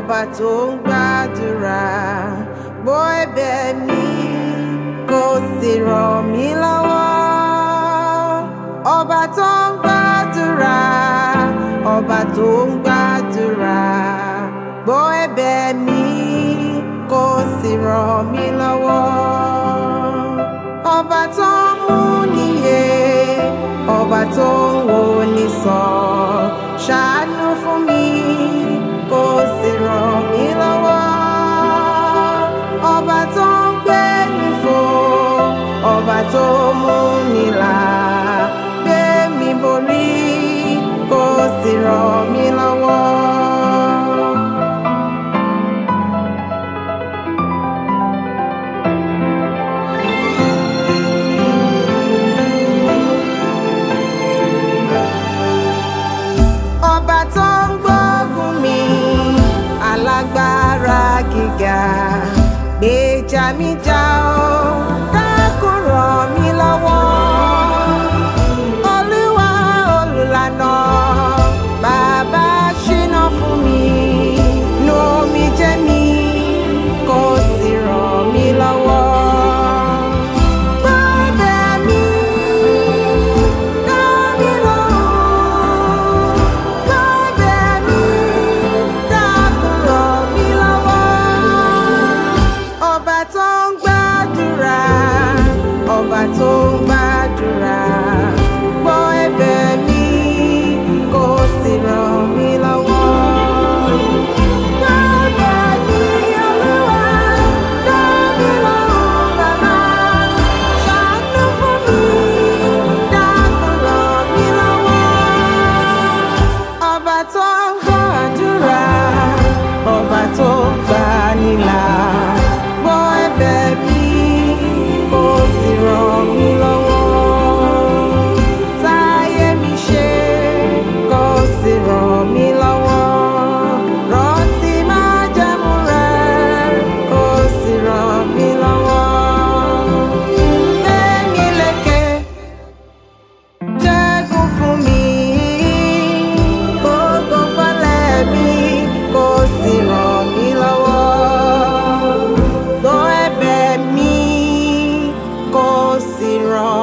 ọba tó ń gbàdúrà gbọ́ ẹ̀bẹ̀ mi kò sì ràn mí lọ́wọ́ ọba tó ń gbàdúrà ọba tó ń gbàdúrà gbọ́ ẹ̀bẹ̀ mi kò sì ràn mí lọ́wọ́ ọba tó ń múniyè ọba tó ń wo ní sàn. tó mú mi là gbé mi borí kó sì mi alágbára gíga gbèjà mi já provider out. nothing wrong.